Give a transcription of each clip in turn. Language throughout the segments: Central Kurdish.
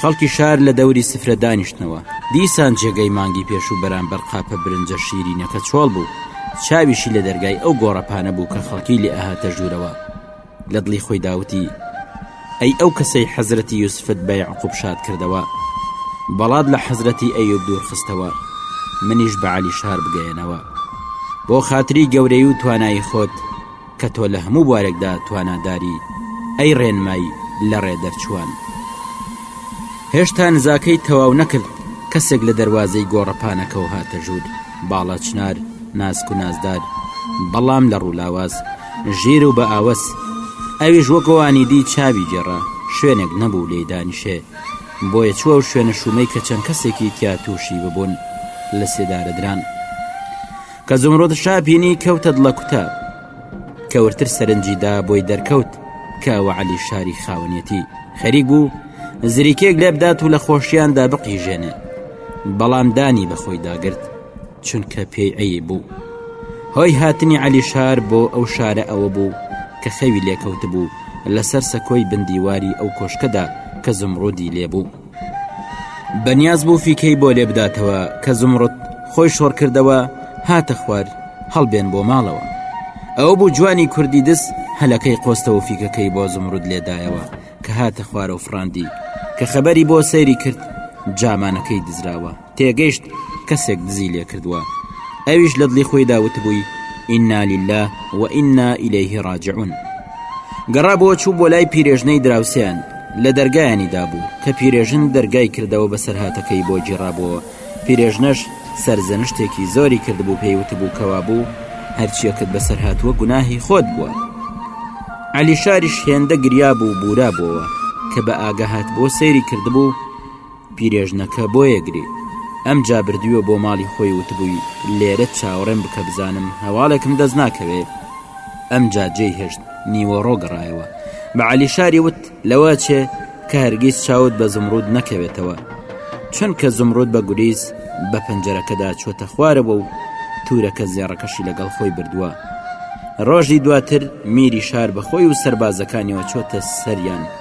خەڵکی شار لە دەوری سفرە دانیشتنەوە دیسان جێگەی مانگی پێشوو بەرامبەر قاپە برنجە شیرینەکە چۆڵ بوو چاویشی لە دەرگای ئەو گۆڕەپانە بوو کە خەڵکی لێ ئەهاتە ژوورەوە لە دڵی خۆی داوتی ئەی ئەو کەسەی حەزرەتی یوسفت بە یعقوب شاد کردەوە بەڵات لە حەزرەتی ئەیوب دوور خستەوە منیش بە علی شار بگەیەنەوە بۆ خاتری گەورەی و توانایی خۆت کە تۆ لە هەموو بوارێکدا تواناداری ئەی ڕێنمایی لە ڕێ دەرچووان هێشتا نزاکەی تەواو نەکرد کەسێک لە دەواازەی گۆڕەپانەکەەوە هاتە ژوور باڵا چنار ناسک و نازدار بەڵام لە ڕوولاواز ژیر و بە ئاوەس ئەویش وەگۆوانی دی چاوی گێڕا شوێنێک نەبوو لێ دانیشێ بۆیە چووە و شوێنە شومەی کە چەند کەسێکی تیا تووشی ببوون لە سێدارە دران کە زمرد شا بینی کەوتە دڵە کوتە کە ورتر سەرنجی دا بۆی دەرکەوت کە ئەوە عەلی شاری خاوەنیەتی خەریک بوو زریکێک لێ بدات و لە خۆشیاندا بقیژێنێ بەڵام دانی بەخۆی داگرت چونکە پێی ئەی بوو هۆی هاتنی علی شار بۆ ئەو شارە ئەوە بوو کە خەوی لێکەوت بوو لەسەر سەکۆی بندیواری ئەو کۆشکەدا کە زمڕودی لێبوو بەنیاز بوو فیکەی بۆ لێبداتەوە کە زمڕت خۆی شۆڕ کردەوە هاتە خوار هەڵبێن بۆ ماڵەوە ئەو بوو جوانی کوردی دەست هەلەکەی قۆستەوە فیکەکەی بۆ زمرود لێدایەوە کە هاتە خوارەوە فراندی کە خەبەری بۆ سەیری کرد جامانەکەی دزراوە تێگەشت کەسێک دزی لێ کردووە ئەویش لە دڵی خۆی داوتبووی ئیننا لله و ئیننا ئیلەیه ڕاجعون گەڕا بۆ چوو بۆ لای پیرێژنەی دراوسیان لە دەرگایانی دابوو کە پیرێژن دەرگای کردەوە بەسەرهاتەکەی بۆ جێڕابووەوە پیرێژنەش سەرزەنشتێکی زۆری کردبوو پێیوتبوو کەوا بوو هەرچیەکەت بەسەر هاتووە گوناهی خۆت بووە علی شاریش هێندە گریا بوو بورا بووەوە کە بە ئاگەهات بۆ سەیری کردبوو پیرێژنەکە بۆیە گری. ئەمجا بردیوە بۆ ماڵی خۆی وتبووی لێرە چاوەڕێم بکە بزانم هەواڵێکم دەست ناکەوێ. ئەمجا جێی هێشت نیوەڕۆ گەڕایەوە. بە عەلی شاری وت لەوە چێ کە هەرگیز چاوت بە زمڕوود نەکەوێتەوە. چونکە زمڕوود بە گوریس بە پەنجەرەکەدا چۆتە خوارەوە و تورەکە زێڕەکەشی لەگەڵ خۆی بردووە. ڕۆژی دواتر میری شار بە خۆی و سەربازەکانیەوە چۆتە سەریان.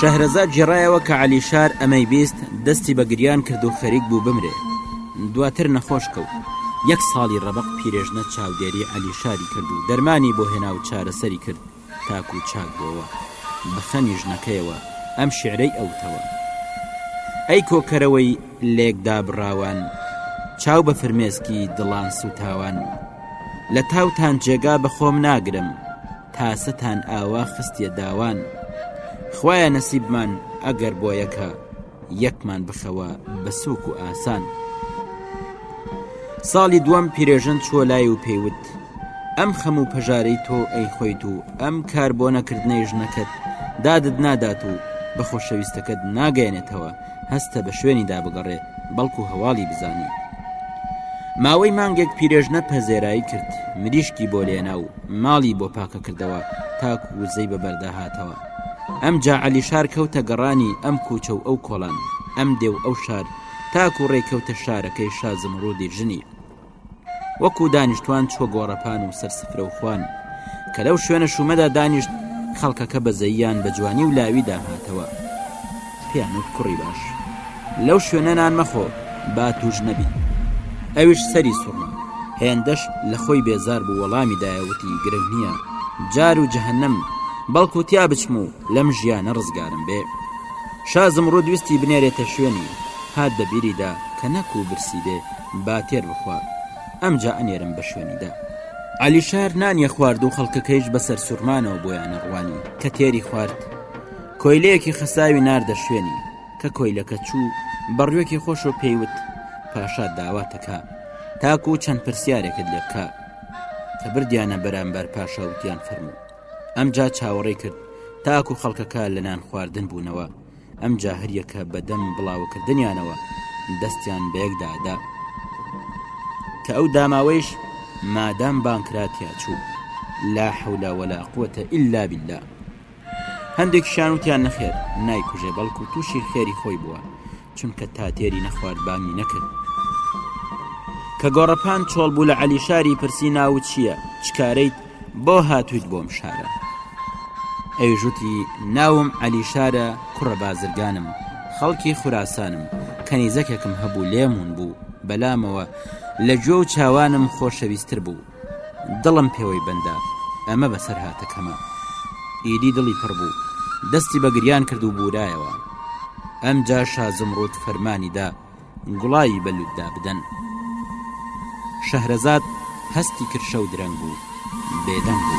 شەهرەزاد جێڕایەوە کە علی شار ئەمەی بیست دەستی بە گریان کرد و خەریک بوو بمرێ دواتر نەخۆش کەوت یەک ساڵی ڕەبق پیرێژنە چاودێری علی شاری کرد و دەرمانی بۆ هێنا و چارەسەری کرد تاکو چاک بۆوە بە خەمی ژنەکەیەوە ئەم شعرەی ئەوتەوە ئەی کۆکەرەوەی لێک دابڕاوان چاو بە فرمێسکی دڵان سوتاوان لە تاوتان جێگا بە خۆم ناگرم تاسەتان ئاوا خستیە داوان خوایە نەسیبمان ئەگەر بۆ یەکە یەکمان بخەوە بە سوک و ئاسان ساڵی دووەم پیرێژن چووە لای و پێیوت ئەم خەم و پەژارەی تۆ ئەی خۆیت و ئەم کار بۆ نەکردنەی ژنەکەت دادت نادات و بە خۆشەویستەکەت ناگەێنێتەوە هەستە بە شوێنی دابگەڕێ بەڵکو هەواڵی بزانین ماوەی مانگێک پیرێژنە پەزێرایی کرد مریشکی بۆ لێنا و ماڵی بۆ پاکە کردەوە تاک وزەی بە بەردەهاتەوە ئەمجا عەلی شار کەوتە گەڕانی ئەم کووچە و ئەو کۆڵان ئەم دێ و ئەو شار تاکو ڕێ کەوتە شارەکەی شا زمڕودی ژنی وەکو دانیشتوان چۆ گۆڕەپان و سەر سفرە و خوان کە لەو شوێنە شومەدا دانیشت خەڵکەکە بەزەییان بە جوانی و لاوی داهاتەوە پێیان وت، کوڕی باش، لەو شوێنە نان مەخۆ با تووش نەبی. ئەویش سەری سوڕما. هێندەش لە خۆی بێزار بوو وەڵامی دایە وتی، گرنگ نییە، جار و جەهەنەم، بەڵکوو تیا بچم و لەم ژیانە ڕزگارم بێ. شا زمڕوود ویستی بنێرێتە شوێنی، هات بە بیری دا کە نەکوو برسی بێ با تێر بخوا، ئەمجا ئەنێرم بە شوێنی دا. عەلیشار نانی خوارد و خەڵکەکەیش بە سەرسوڕمانەوە بۆیانە ڕوانی. کە تێری خوارد، کۆیلەیەکی خەساوی ناردە شوێنی کە کۆیلەکە چوو بەڕوێکی خۆش و پێیوت پاشا داواتەکە تاکو و چەند پرسیارێکت لێ بکە کە بردیانە بەرامبەر پاشا وتیان فەرموو ئەمجا چاوەڕێ کرد تاکو خەڵکەکە لە نان خواردن بوونەوە ئەم جاهریەکە بەدەم بڵاوکردنیانەوە دەستیان بەیەکدادا کە ئەو داماوەیش مادام بانکراتیا چوو لا حولا ولا قوتە ئللا بلا هەندێکیشیان وتیان نەخێر نایکوژێ بەڵکو تووشی خێری خۆی بووە چونکە تا تێری نەخوارد بامی نەکرد کە گۆڕەپان چۆڵ بوو لە عەلی شاری پرسی ناوت چییە چکارەیت بۆ هاتوویت بۆم شارە ئەی ژوتی ناوم عەلی شارە کوڕە بازرگانم خەڵکی خوراسانم کەنیزەکێکم هەبوو لێمون بوو بەلامەوە لە گوێ و چاوانم خۆشەویستتر بوو دڵم پێوەی بەندە ئەمە بەسەر هاتە کەمە ئیدی دڵی پڕ بوو دەستی بە گریان کرد و بورایەوە ئەم جا شازمڕوت فەرمانیدا گوڵایی بەلودا بدەن شەهرەزاد هەستی کرشە و درەنگ بوو بێدەنگ بوو.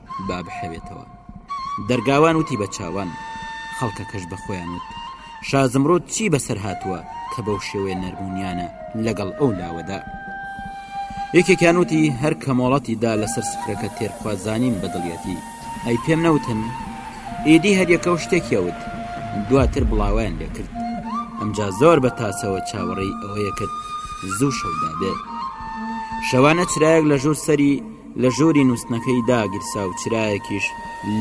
با بحەوێتەوە دەرگاوان وتی بە چاوان خەڵکەکەش بە خۆیان وت شازمڕۆ چی بەسەر هاتووە کە بەو شێوەیە نەرمونیانە لەگەڵ ئەو لاوەدا یەکێکیان وتی هەر کەمۆڵەتی دا لەسەر سفرەکە تێرخوازانین بەدڵیەتی ئەی پێم نەوتن ئیدی هەریەکە و شتێکیەوت دواتر بڵاویان لێکرد ئەمجا زۆر بە تاسەوە چاوەڕێی ئەوەیە کرد زوو شەودا بێت شەوانە چرایەک لە ژوور سەری لە ژووری نووستنەکەی داگیرسا و چرایەکیش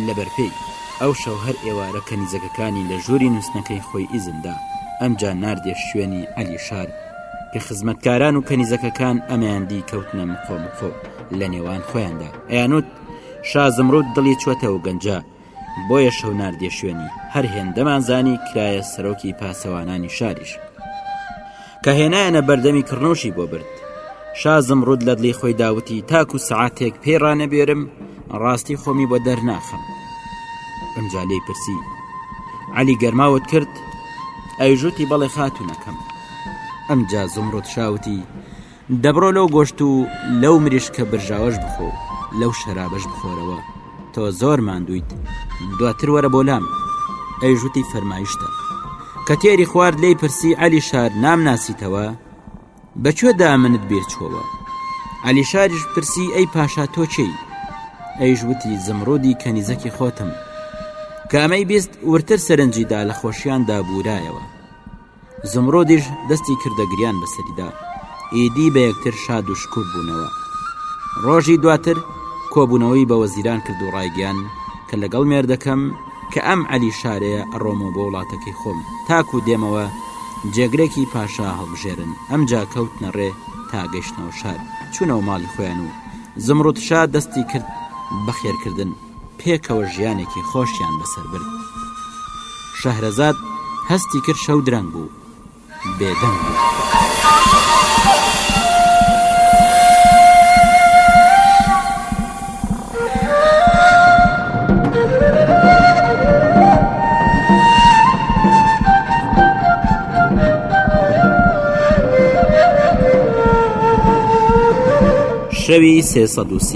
لەبەر پێی. ئەو شەو هەر ئێوارە کەنیزەکەکانی لە ژووری نووستنەکەی خۆی ئیزن دا، ئەمجا ناردیە شوێنی عەلی شار کە خزمەتکاران و کەنیزەکەکان ئەمیان دی کەوتنە مقۆ مقۆ لە نێوان خۆیاندا ئەیانوت، شا زمڕووت دڵی چووەتە و گەنجە، بۆیە شەو ناردیە شوێنی، هەر هێندەمان زانی کرایە سەرۆکی پاسەوانانی شاریش. کە هێنایەنە بەردەمی کڕنەوشی بۆ برد شا زمڕود لە دڵی خۆی داوتی تاکو سعاتێک پێی ڕانەبێرم ڕاستی خۆمی بۆ دەرناخم ئەمجا لێی پرسی علی گەرماوت کرد ئەیژوتی بەڵێ خاتونەکەم ئەمجا زمڕود شاوتی دەبڕۆ لەو گۆشت و لەو مریشکە برژاوەش بخۆ و لەو شەرابەش بخۆرەوە تۆ زۆر ماندویت دواتر وەرە بۆ لام ئەیژوتی فەرمایشتە کە تێری خوارد لی پرسی علی شار نام ناسیتەوە بەکوێدا منت بیر چۆوە علی شاریش پرسی ئەی پاشا تۆچەی ئەیژوتی زمڕودی کەنیزەکی خۆتم کامەی بیست ورتر سەرنجیدا لە خۆشیاندا بورایەوە زمڕۆدیش دەستی کردە گریان بەسەریدا ئیدی بە یەکتر شاد و شکوب بوونەوە ڕۆژی دواتر کۆبوونەوەی بە وەزیران کرد و ڕایگەیان کە لەگەڵ مێردەکەم کە ئەم عەلی شارەیە ئەڕۆمەوە بۆ وڵاتەکەی خۆم تاکو دێمەوە جێگرێکی پاشا هەڵبژێرن ئەمجا کەوتنە ڕێ تا گەشتنەوە شار چوونەوە ماڵی خۆیان و زمڕوتشا دەستی کرد بەخێرکردن پێکەوە ژیانێکی خۆشیان بەسەر برد. شەهرەزاد هەستی کرد شەو درەنگ بوو، بێدەنگ بوو. شەوی سێ سەد و سی.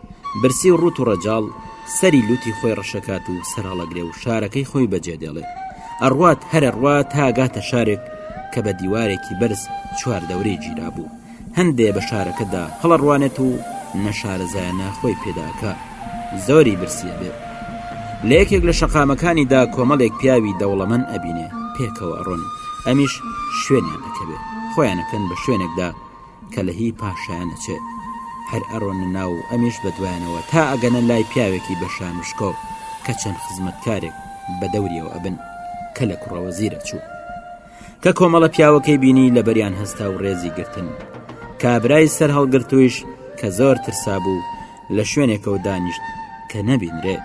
برسی و ڕووت و ڕەجاڵ سەری لووتی خۆی ڕەشەکات و سەرهەڵەگرێ و شارەکەی خۆی بەجێ دێڵێ ئەڕوات هەر ئەڕوا تا گاتە شارێک کە بە دیوارێکی بەرز چوار دەورەی گیرا بوو هەندێ بە شارەکەدا هەڵەڕوانێت و نەشارەزایانە خۆی پێداکا زۆری برسیە بێ لە یەکێک لە شەقامەکانیدا کۆمەڵێک پیاوی دەوڵەمەن ئەبینێ پێکەوە ئەڕۆن ئەمیش شوێنیان ئەکەوێ خۆیانەکەن بە شوێنێکدا کە لە هی پاشایان ئەچێت هەر ئەڕۆنە ناو و ئەمیش بە دوایانەوە تا ئەگەنە لای پیاوێکی بە شان و شکۆ کە چەند خزمەتکارێک بە دەوریەوە ئەبن کە لە کوڕە وەزیرە چوو کە کۆمەڵە پیاوەکەی بینی لە بەریان هەستا و ڕێزی گرتن کابرای سەر هەڵگرتوویش کە زۆر ترسا بوو لە شوێنێکەوە دانیشت کە نەبینرێ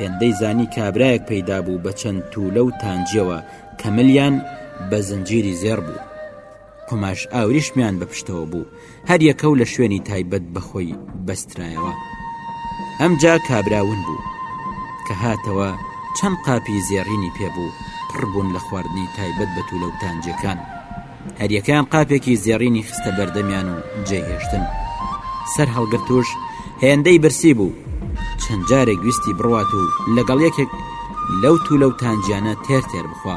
هێندەی زانی کابراەک پەیدا بوو بە چەند توولە و تانجیەوە کەملیان بە زنجیری زێر بوو قوماش ئاوریشمیان بە پشتەوە بوو هەر یەکە و لە شوێنی تایبەت بەخۆی بەسترایەوە ئەمجا کابراون بوو کە هاتەوە چەند قاپی زێڕینی پێبوو پڕبوون لە خواردنی تایبەت بە توولە و تانجەکان هەریەکان قاپێکی زێڕینی خستە بەردەمیان و جێهێشتن سەر هەڵگرتوش هێندەی برسی بوو چەند جارێک ویستی بڕوات و لەگەڵ یەکێک لەو تو لەو تانجیانە تێر تێر بخوا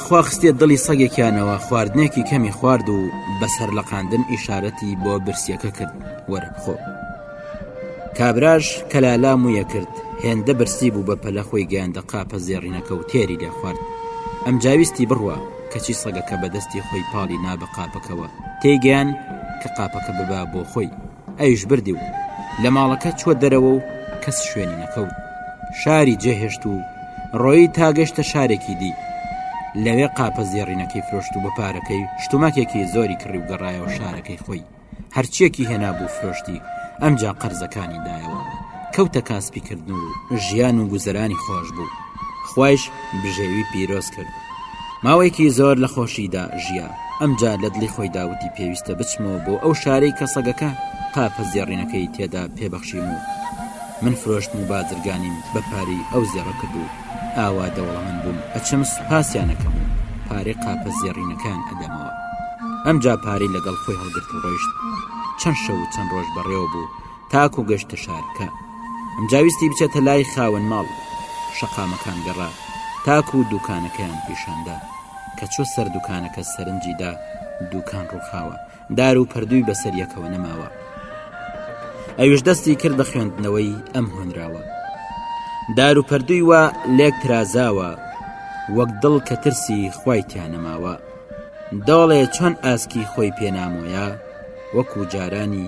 خوا خستیە دڵی سەگێکیانەوە خواردنێکی کەمی خوارد و بەسەر لە قاندن ئیشارەتی بۆ برسیەکە کرد وەرە بخۆ کابراش کەلالا مویە کرد هێندە برسی بوو بە پەلە خۆی گەیاندە قاپە زێڕینەکە و تێری لێ خوارد ئەم جاویستی بڕوە کەچی سەگەکە بەدەستی خۆی پاڵی نا بە قاپەکەوە تێگەیان کە قاپەکە ببا بۆ خۆی ئەویش بردی و لە ماڵەکە چووە دەرەوە و کەس شوێنی نەکەوت شاری جێهێشت و ڕۆیی تاگەشتە شارێکی دی لەوێ قاپە زێڕینەکەی فرۆشت و بە پارەکەی شتومەکێکی زۆری کڕی و گەڕایەوە شارەکەی خۆی هەرچیەکی هێنابوو فرۆشتی ئەمجا قەرزەکانی دایەوە کەوتە کاسپی کردن و ژیان و گوزەرانی خۆش بوو خوایش بژێوی پیرۆز کرد ماوەیەکی زۆر لە خۆشیدا ژیا ئەمجا لە دڵی خۆی داوتی پێویستە بچمەوە بۆ ئەو شارەی کە سەگەکە قاپە زێڕینەکەی تێدا پێبەخشیم و من فرۆشتم و بازرگانیم بە پارەی ئەو زێڕە کرد و ئاوا دەوڵەمەند بووم ئەچم سوپاسیانەکەم و پارەی قاپە زێڕینەکان ئەدەمەوە ئەمجا پارەی لەگەڵ خۆی هەڵگرت و ڕۆیشت چەند شەو و چەند ڕۆژ بەڕێوە بوو تاکو گەشتە شارەکە ئەمجا ویستی بچێتە لای خاوەن ماڵ شەقامەکان گەڕا تاکو دوکانەکەیان پیشاندا کە چۆ سەر دوکانەکە سەرنجیدا دوکان ڕووخاوە دار و پەردووی بەسەر یەکەوە نەماوە ئەوش دەستی کرد بە خوێندنەوەی ئەم هۆنراوە دار و پەردووی وە لێک ترازاوە وەک دڵ کە ترسی خی تیانەماوە داڵێ چۆن ئاسکی خۆی پێنامۆیە وەکو جارانی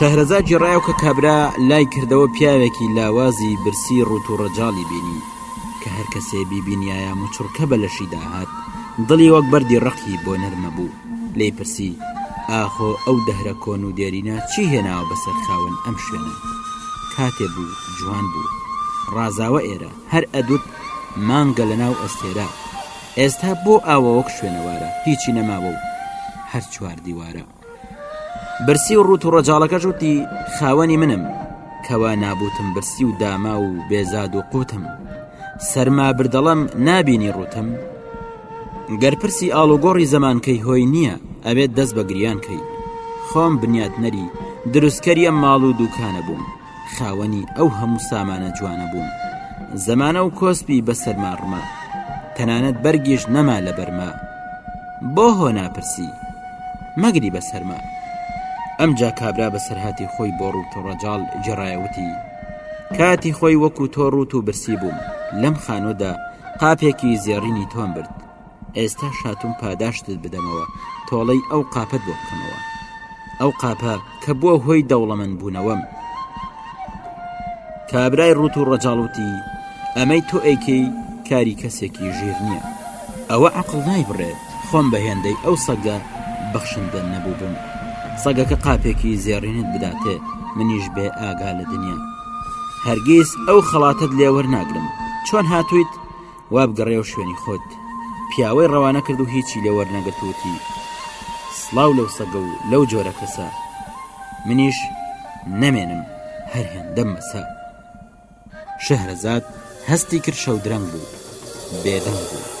شەهرەزا جێڕایە و کە کابرا لای کردەوە پیاوێکی لاوازی برسی ڕوت و ڕەجاڵی بینی کە هەر کەسێ بیبینایە مچڕکە بە لەشی داهات دڵی وەک بەری ڕقی بۆ نەرمە بوو لێی پرسی، ئاخۆ ئەو دەهرە کۆن و دێرینە چی هێناوە بەسەر خاوەن ئەم شوێنە؟ کاتێ بوو جوان بوو، ڕازاوە ئێرە، هەر ئەدوت مانگە لە ناو ئەستێرە، ئێستا بۆ ئاوە وەک شوێنەوارە، هیچی نەماوە و هەر چوار دیوارە. برسی و ڕووت و ڕەجاڵەکەش وتی، خاوەنی منم، کەوا نابووتم برسی و داماو و بێزاد و قووتم، سەرما بردەڵەم نابینی ڕووتم؟ گەر پرسی ئاڵوگۆڕی زەمان کەی هۆی نییە ئەبێت دەست بە گریان کەی خۆم بنیاتنەری دروستکەری ئەم ماڵ و دووکانە بووم خاوەنی ئەو هەموو سامانە جوانە بووم زەمانە و کۆسپی بەسەرما ڕما تەنانەت بەرگیش نەما لە بەرما بۆ هۆ ناپرسی مەگری بەسەرما ئەمجا کابرا بەسەرهاتی خۆی بۆ ڕووتە ڕەجاڵ جێڕایەوتی کاتی خۆی وەکو تۆ ڕوت و برسی بووم لەم خانۆدا قاپێکی زێڕینی تۆم برد ئێستا شاتوم پاداشتت بدەمەوە تۆڵەی ئەو قاپەت بۆ بکەمەوە ئەو قاپە کە بۆ هۆی دەوڵەمەن بوونەوەم کابرای ڕوت و ڕەجاڵوتی ئەمەی تۆ ئەیکەی کاری کەسێکی ژیر نییە ئەوە عەقڵ نایبڕێت خۆم بە هێندەی ئەو سەگە بەخشندە نەبووبم سەگەکە قاپێکی زێڕینت بداتێ منیش بێ ئاگا لە دنیا هەرگیز ئەو خەڵاتت لێوەر ناگرم چۆن هاتوویت وابگەڕێ و شوێنی خۆت پیاوەی ڕەوانە کرد و هیچی لێوەر نەگرتووتی سلااو لەو سەگە و لەو جۆرە کەسە منیش نەمێنم هەر هێندەم مەسە شەهرەزاد هەستی کرد شەودرەنگ بوو، بێدەنگ بوو.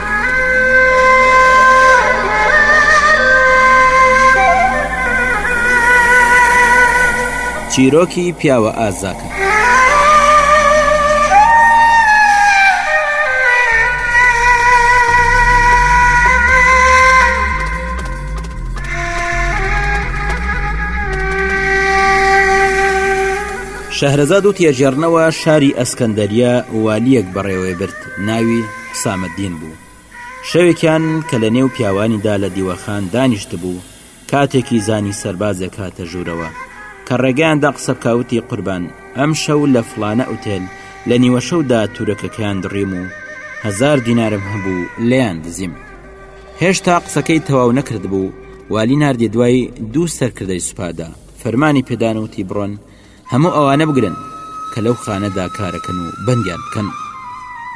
چیرۆکی پیاوە ئازاکە شەهرەزاد و تێژێڕنەوە شاری ئەسکەندەریە والیەک بەڕێوەێ برد ناوی حسامەدین بوو. شەوێکیان کە لە نێو پیاوانیدا لە دیوەخان دانیشتبوو، کاتێکی زانی سەربازێک هاتە ژوورەوە. کە ڕێگەیاندا قسە بکا وتی قوربان، ئەمشەو لە فڵانە ئوتێل لە نیوەشەودا تورەکەکەیان دڕیم و هەزار دینارم هەبوو لێیان دزیم. هێشتا قسەکەی تەواو نەکردبوو، والی ناردی دوای دوو سەرکردەی سوپادا، فەرمانی پێدان وتی بڕۆن هەموو ئەوانە بگرن کە لەو خانەدا کارەکەن و بەندیان بکەن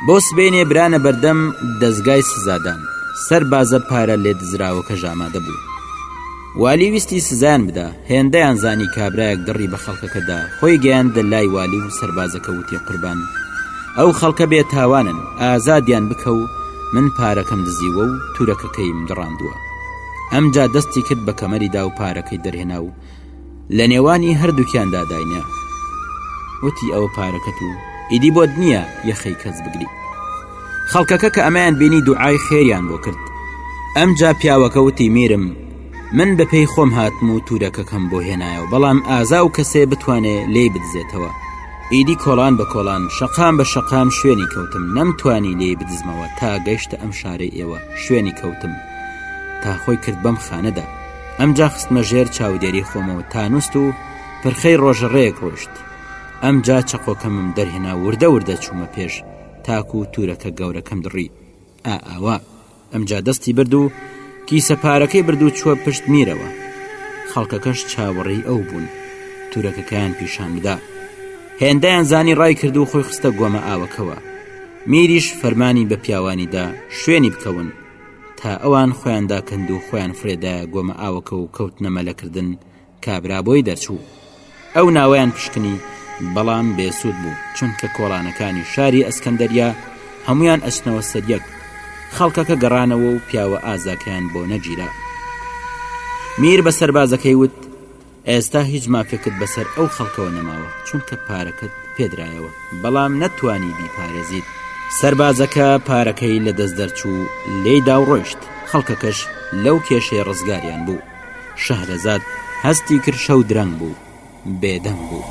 بۆ سبەینێ برانە بەردەم دەزگای سزادان سەربازە پارە لێدزراوەکە ژامادە بوو والی ویستی سزان بدا هێندەیان زانی کابراەک دڕی بە خەڵکەکەدا خۆی گەیاندە لای والی و سربازەکە وتی قوربان ئەو خەڵکە بێ تاوانن ئازادیان بکە و من پارەکەم دزیوە و تورەکەکەیم دڕاندووە ئەمجا دەستی کرد بە کەمەریدا و پارەکەی دەرهێنا و لە نێوانی هەردووکیاندا داینێ وتی ئەوە پارەکەت و ئیدی بۆت نییە یەخەی کەس بگری خەڵکەکە کە ئەمەیان بینی دوعای خێریان بۆ کرد ئەم جا پیاوەکە وتی میرم من بە پێی خۆم هاتم و تورەکەکەم بۆ هێنایەوە بەڵام ئازا و کەسێ بتوانێ لێی بدزێتەوە ئیدی کۆڵان بە کۆڵان شەقام بە شەقام شوێنی کەوتم نەمتوانی لێی بدزمەوە تا گەیشتە ئەم شارەی ئێوە شوێنی کەوتم تا خۆی کرد بەم خانەدا ئەمجا خستمە ژێر چاودێری خۆمەوە تانوست و پرخەی ڕۆژە ڕێک ڕۆشت ئەمجا چەقۆکەمم دەرهێنا وردە وردە چوومە پێش تاکو و تورەکە گەورەکەم دڕی ئا ئاوا ئەمجا دەستی برد و کیسە پارەکەی برد و چووە پشت میرەوە خەڵکەکەش چاوەڕێی ئەو بوون تورەکەکەیان پیشان بدا هێندەیان زانی ڕای کرد و خۆی خستە گۆمە ئاوەکەوە میریش فەرمانی بە پیاوانیدا شوێنی بکەون تا ئەوان خۆیان داکەند و خۆیان فرێدا گۆمە ئاوەکە و کەوت نەمەلەکردن کابرا بۆی دەرچوو ئەو ناوەیان پشکنی بەڵام بێسوود بوو چونکە کۆڵانەکانی شاری ئەسکەندەریا هەمویان ئەچنەوە سەریەک خەڵکەکە گەڕانەوە و پیاوە ئازاکەیان بۆ نەگیرا میر بە سەربازەکەی وت ئێستا هیچ مافێکت بەسەر ئەو خەڵکەوە نەماوە چونکە پارەکەت پێدرایەوە بەڵام نەتوانی بیپارێزیت، سەربازەکە پارەکەی لە دەست دەرچوو لێی دا و ڕۆیشت، خەڵکەکەش لەو کێشەیە ڕزگاریان بوو، شەهرەزاد هەستی کرد شەو درەنگ بوو، بێدەنگ بوو.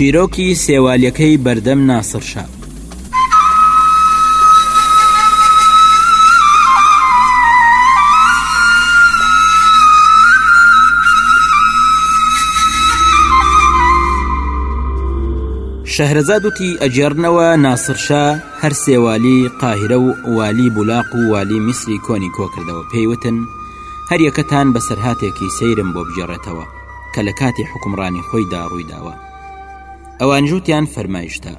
چیرۆکی سێوالیەکەی بەردەم ناسڕشا. شەهرەزاد وتی ئەگێڕنەوە ناسرشا هەر سێوالی قاهرە و والی بولاق و والی میسری کۆنی کۆکردەوە پێیوتن هەریەکەتان بەسەرهاتێکی سەیرم بۆ بگێڕێتەوە کە لە کاتی حکومڕانی خۆیدا ڕوویداوە ئەوان جووتیان فەرمایشتە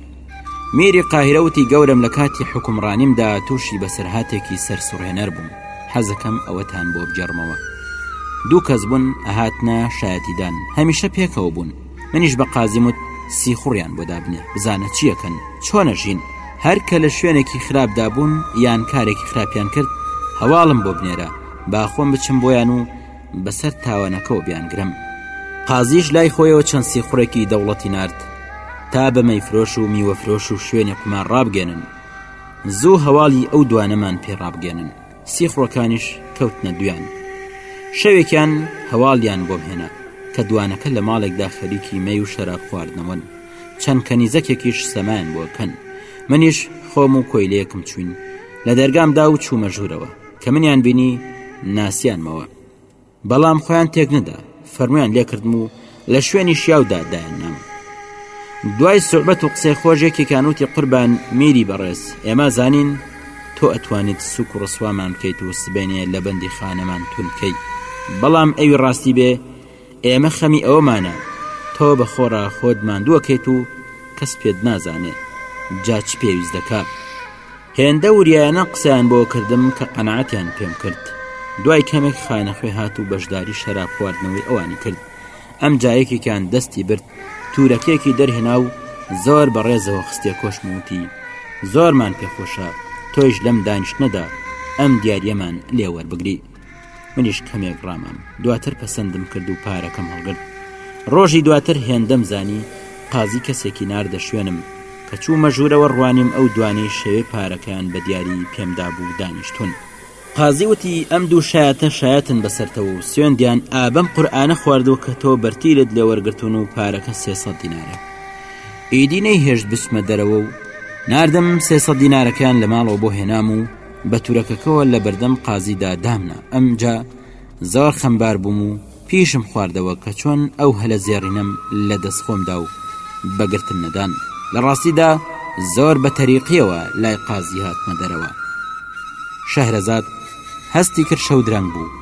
میری قاهیرە وتی گەورەم لە کاتی حکومڕانیمدا تووشی بەسەرهاتێکی سەرسوڕهێنەر بووم حەزەکەم ئەوەتان بۆ بگێڕمەوە دوو کەس بوون ئەهاتنە شایەتیدان هەمیشە پێکەوە بوون منیش بە قازیم وت سیخوڕیان بۆ دابنێ بزانە چیەکەن چۆنەژین هەر کە لە شوێنێکی خراپدا بوون یان کارێکی خراپیان کرد هەواڵم بۆ بنێرە باخۆم بچم بۆیان و بەسەر تاوانەکەەوە بیان گرم قازیش لای خۆیەوە چەند سیخڕێکی دەوڵەتی نرد تا بەمەی فرۆش و میوە فرۆش و شوێنی قمار ڕابگەێنن زوو هەواڵی ئەو دوانەمان پێ ڕابگەێنن سیخڕەکانیش کەوتنە دویان شەوێکیان هەواڵیان بۆم هێنا کە دوانەکە لە ماڵێکدا خەریکی مەی و شەراب خواردنەوەن چەند کەنیزەکێکیش سەمان بۆکەن منیش خۆم و کۆیلەیەکم چوین لە دەرگامدا و چوومە ژوورەوە کە منیان بینی ناسیانمەوە بەڵام خۆیان تێک نەدا فەرمویان لێکردم و لە شوێنی شیاودا دایاننام دوای سوعبەت و قسەی خۆشێکی کانوتی قوربان میری بەڕێز ئێمە زانین تۆ ئەتوانیت سوک و ڕسوامان بکەیت و سبێنێ لە بەندی خانەمان تونکەی بەڵام ئەوی ڕاستی بێ ئێمە خەمی ئەوەمانە تۆ بە خۆڕا خۆت ماندووەکەیت و کەس پێت نازانێ جا چ پێویست دەکا هێندە وریایانە قسەیان بۆ کردم کە قەنەعاتیان پێم کرد دوای کەمێک خانەخوێ هات و بەشداری شەراب خواردنەوەی ئەوانی کرد ئەم جایەکێکیان دەستی برد تورەکێکی دەرهێنا و زۆر بەڕێزەوە خستێ کۆشموتی زۆرمان پێخۆشە تۆیش لەم دانیشتنەدا ئەم دیارەمان لێوەربگری منیش کەمێک ڕامام دواتر پەسەندم کرد و پارەکەم هەڵگرت ڕۆژی دواتر هێندەم زانی قازی کەسێکی ناردە شوێنم کە چوو مەژوورەوە ڕوانیم ئەو دوانەی شەوێ پارەکەیان بە دیاری پێمدا بوو دانیشتون قازی وتی ئەم دوو شایەتە شایەتن بەسەرتەوە و سوێندیان ئابم قورآانە خواردووە کە تۆ بەرتیلت لێ وەرگتون و پارەکە سێسە دینارە ئیدی نەیهێشت بچمە دەرەوە و نردم سێسە دینارەکەیان لە ماڵەوە بۆ هێنام و بە تورەکەکەوە لە بەردەم قازیدا دامنا ئەمجا زۆر خەمبار بووم و پیشم خواردەوە کە چۆن ئەو هەلە زێڕینەم لە دەست خۆمدا و بەگرتن نەدان لە ڕاستیدا زۆر بە تەریقیەوە لای قازی هاتمە دەرەوە شەهرەزاد هەستی کرد شەو درەنگ بوو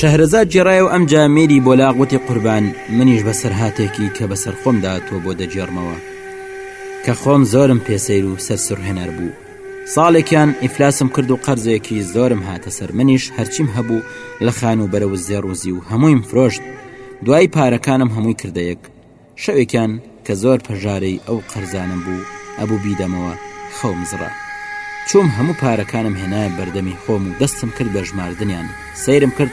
شەهرەزاد جێڕایە و ئەمجا مێری بۆ لا گوتی قوربان منیش بەسەر هااتێکی کە بەسەر خۆمدا تۆ بۆ دەجێڕمەوە کە خۆم زۆرم پێسەیر و سەرسرهێنەر بوو ساڵێکیان ئیفلاسم کرد و قەرزێکی زۆرم هاتە سەر منیش هەرچیم هەبوو لە خان و بەرە و زێڕوزی و هەموویم فرۆشت دوای پارەکانم هەمووی کردەیەک شەوێکیان کە زۆر پەژارەی ئەو قەرزانەم بوو ئەبوو بیدەمەوە خەوم زڕە چووم هەموو پارەکانم هێنایە بەردەمی خۆم و دەستم کرد بە ژماردنیان سەیرم کرد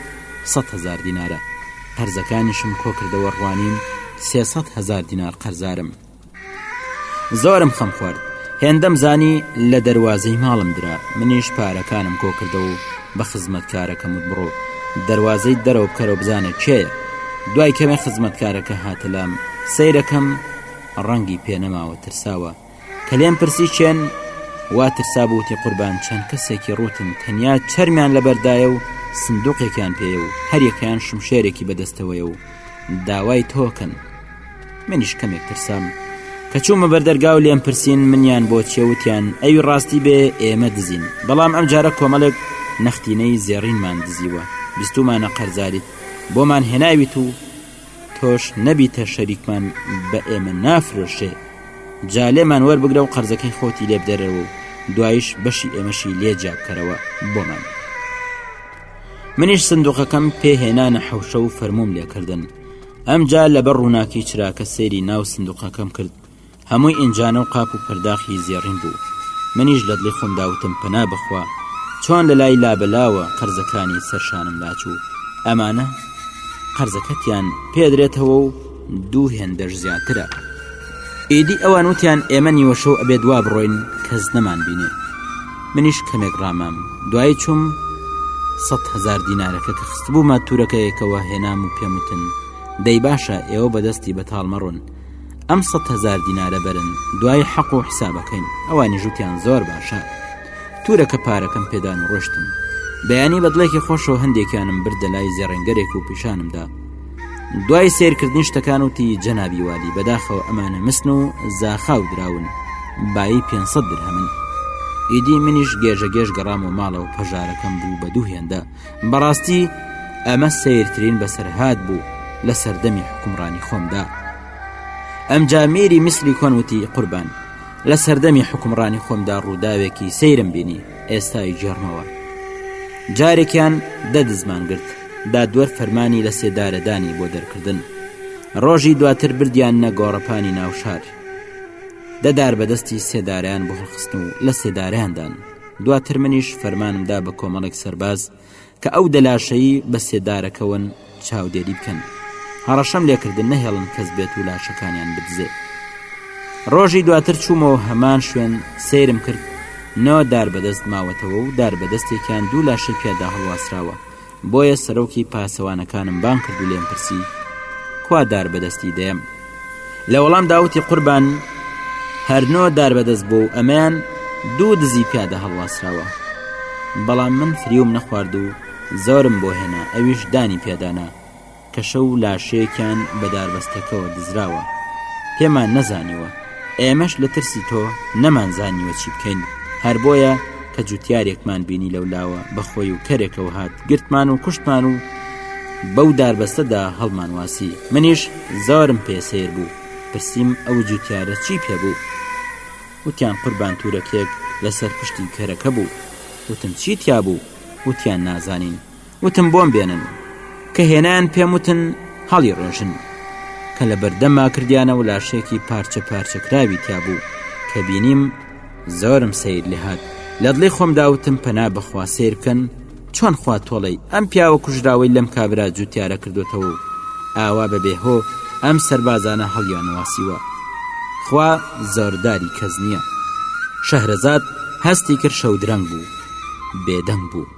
سەد هەزار دینارە قەرزەکانیشم کۆکردەوە ڕوانیم سێ سەد هەزار دینار قەرزارم زۆرم خەم خوارد هێندەم زانی لە دەروازەی ماڵم درا منیش پارەکانم کۆکردەوە و بە خزمەتکارەکەم وت بڕۆ دەروازەی دەرەوە بکەرەوە بزانە کێیە، دوای کەمێک خزمەتکارەکە هاتە لام سەیرەکەم ڕەنگی پێ نەماوە ترساوە کە لێم پرسی کێن وا ترسا بوو وتی قوربان چەند کەسێکی ڕوتن تەنیا چەرمیان لەبەردایە و سندوقێکیان پێیە و هەریەکەیان شمشێرێکی بەدەستەوەیە و داوای تۆکەن منیش کەمێک ترسام کە چوومە بەردەرگا و لێم پرسین منیان بۆ چێوتیان ئەوی ڕاستی بێ ئێمە دزین بەڵام ئەم جارە کۆمەڵێک نەختینەی زێڕینمان دزیوە بیستومانە قەرزاریت بۆمان هێناویت و تۆش نەبیتە شەریکمان بە ئێمە نافرۆشێ جا لێمان وەربگرە و قەرزەکەی خۆتی لێ بدەرەوە و دوایش بەشی ئێمەشی لێ جابکەرەوە بۆمان منیش سندوقەکەم پێهێنانە حوشە و فەرموم لێکردن ئەمجا لەبەر ڕووناکی چراکە سەیری ناو سندوقەکەم کرد هەمووی ئینجانە و قاپ و پەرداخی زێڕین بوو منیش لە دڵی خۆم داوتم پەنا بخوا چۆن لە لای لابەلاوە قەرزەکانی سەرشانم لاچوو ئەمانە قەرزەکەتیان پێدرێتەوە و دوو هێندەش زیاترە ئیدی ئەوان وتیان ئێمە نیوەشەو ئەبێ دوا بڕۆین کەس نەمان بینێ منیش کەمێک ڕامام دوایی چوم سەد هزار دینارەکە کە خستبوومە تورەکەیەکەوە هێنام و پێموتن دەی باشە ئێوە بەدەستی بەتاڵ مەڕۆن ئەم سە هزار دینارە بەرن دوای حەق و حسابەکەین ئەوانی ژوتیان زۆر باشە تورەکە پارەکەم پێدان و ڕۆشتن بەیانی بەدڵێکی خۆشەوە هەندێکیانم بردە لای زێڕنگەرێک و پیشانمدا دوای سیرکردنی شتەکان وتی جەنابی والی بەداخەوە ئەمانە مسن و زاخاو دراون بایی 500 درهمن ئیدی منیش گێژە گێژ گەڕام و ماڵەوە پەژارەکەم بوو بە دوو هێندە بەڕاستی ئەمە سیرترین بەسەرهات بوو لە سەردەمی حکومڕانی خۆمدا ئەم جامیری میسری کۆنوتی قوربان لە سەردەمی حکومڕانی خۆمدا ڕووداوێکی سەیرم بینی ئێستای گێڕمەوە جارێکیان دەدزمان گرت دادوەر فەرمانی لە سێدارەدانی بۆ دەرکردن ڕۆژی دواتر بردیان نە گۆڕەپانی ناوشار دەدار بەدەستی سێدارەیان بۆ هەڵخستن و لە سێدارەیاندان دواتر منیش فەرمانمدا بە کۆمەڵێک سەرباز کە ئەو دە لاشەی بە سێدارەکەوەن چاودێری بکەن هەڕەشەم لێکردن نەهێڵن کەس بێت و لاشەکانیان بدزێ ڕۆژی دواتر چوومەوە هەمان شوێن سیرم کرد نەوە دار بەدەست ماوەتەوە و دار بەدەستێکیان دوو لاشەی پیادا هەڵواسراوە بۆیە سەرۆکی پاسەوانەکانم بان کرد و لێم پرسی کوا دار بەدەستی دەیەم لە وەڵام داوتی قوربان هەرنۆ دار بەدەست بۆ و ئەمەیان دوو دزی پیادە هەڵواسراوە بەڵام من فریوم نەخوارد و زۆرم بۆ هێنا ئەویش دانی پێدانا کە شەو لاشەیەکیان بەداربەستەکەەوە دزراوە پێمان نەزانیوە ئێمەش لە ترسی تۆ نەمانزانیوە چی بکەین هەر بۆیە کە جوتیارێکمان بینی لەولاوە بەخۆی و کەرێکەوە هات گرتمان و کوشتمان و بەو داربەستەدا هەڵمانواسی منیش زۆرم پێ سیر بوو پرسییم ئەو جوتیارە چی پێ بوو وتیان قوربان تورەکێک لەسەر پشتی کەرەکە بوو وتم چی تیا بوو وتیان نازانین وتم بۆم بێنن کە هێنان پێم وتن هەڵی ڕێژن کە لە بەردەما کردیانە و لاشێکی پارچە پارچەکراوی تیا بوو کە بینیم زۆرم سیر لێهات لە دڵی خۆم داوتم پەنا بەخوا سیر بکەن چۆن خوا تۆڵی ئەم پیاوە کوژراوەی لەم کابرا جوتیارە کردوتەوە و ئاوا بەبێ هۆ ئەم سەربازانە هەڵیانواسیوە خوا زۆرداری کەس نییە شەهرەزاد هەستی کرد شەودرەنگ بوو بێدەنگ بوو